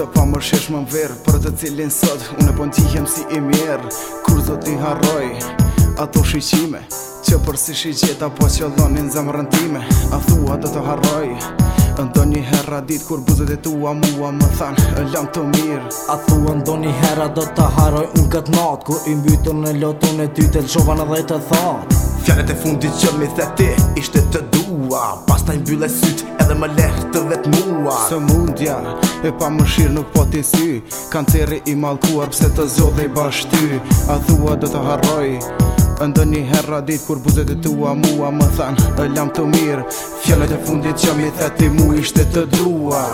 të pa më shesh më verë Për të cilin sot, unë e pon tihem si i mjerë Kur do t'i haroj, ato shqyqime Që për si shi po që lonin zemrën rëndime A thua do të haroj, ndo një hera dit Kur buzët e tua mua më than, e të mirë A thua ndo një hera do të haroj, unë këtë natë Kur i mbytën e lotën e ty të lëshovan edhe të thatë Fjallet e fundit që mi the ti Ishte të dua Pas ta i mbyllë e sytë Edhe më lehtë të vetë mua Së mundja E pa më shirë nuk po t'i sy Kanë i malkuar Pse të zodhe i bashty ty A thua dhe të harroj Ndë një herra ditë kur buzet e tua mua Më than e lam të mirë Fjallet e fundit që mi theti mu ishte të dua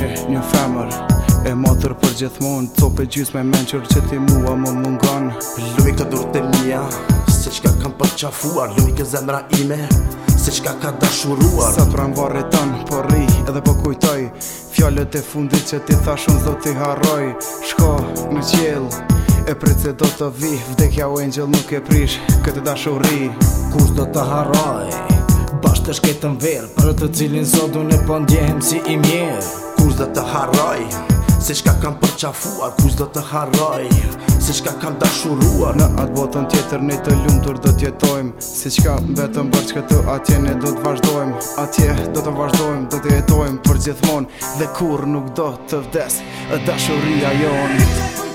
ishe një femër E madhër për gjithmonë Top e gjithë me menqër që ti mua më mungon Lumi këtë dur të mija Se qka kam përqafuar Lumi këtë zemra ime Se qka ka dashuruar Sa të pra rëmë e tanë Por ri edhe po kujtoj Fjallët e fundit që ti thashun Zdo ti haroj Shko në qjellë E prit se do të vi Vdekja o angel nuk e prish Këtë dashuri Kus do të haroj të shketën verë Për të cilin zotu në pëndjehem po si i mjerë Kus dhe të harroj Se shka kam përqafuar Kus dhe të harroj Se shka kam dashuruar Në atë botën tjetër një të lumëtur dhe tjetojmë Se shka vetëm që këtë atje ne do të vazhdojmë Atje do të vazhdojmë Do të jetojmë për gjithmon Dhe kur nuk do të vdes E dashuria jonë